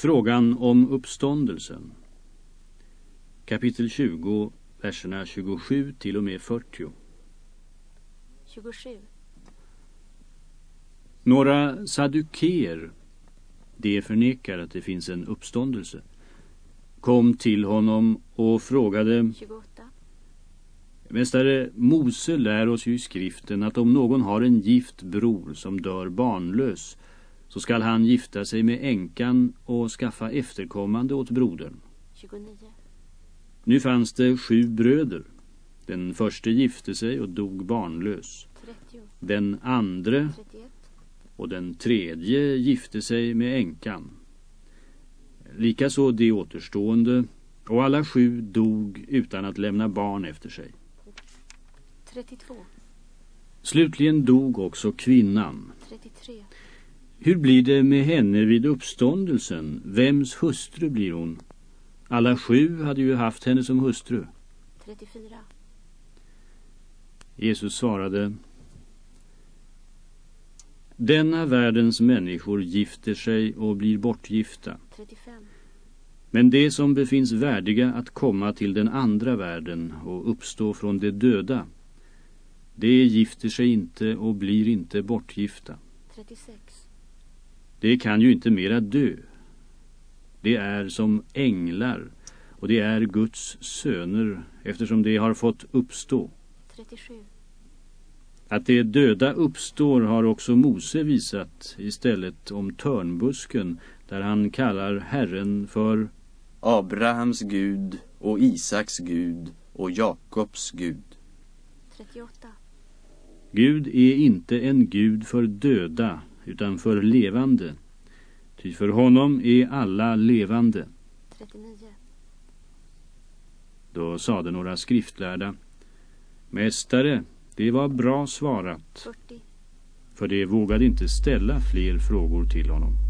Frågan om uppståndelsen. Kapitel 20, verserna 27 till och med 40. 27. Några saduker, de förnekar att det finns en uppståndelse, kom till honom och frågade 28. Mästare Mose lär oss ju i skriften att om någon har en gift bror som dör barnlös så skall han gifta sig med änkan och skaffa efterkommande åt brodern. 29. Nu fanns det sju bröder. Den första gifte sig och dog barnlös. 30. Den andra 31. och den tredje gifte sig med änkan. Likaså de återstående och alla sju dog utan att lämna barn efter sig. 32. Slutligen dog också kvinnan. 33. Hur blir det med henne vid uppståndelsen? Vems hustru blir hon? Alla sju hade ju haft henne som hustru. 34. Jesus svarade Denna världens människor gifter sig och blir bortgifta. 35. Men det som befinns värdiga att komma till den andra världen och uppstå från de döda, det gifter sig inte och blir inte bortgifta. 36. Det kan ju inte mera dö. Det är som änglar och det är Guds söner eftersom de har fått uppstå. 37. Att de döda uppstår har också Mose visat istället om törnbusken där han kallar Herren för Abrahams Gud och Isaks Gud och Jakobs Gud. 38. Gud är inte en Gud för döda utan för levande. Ty för honom är alla levande. 39. Då sade några skriftlärda Mästare, det var bra svarat. 40. För det vågade inte ställa fler frågor till honom.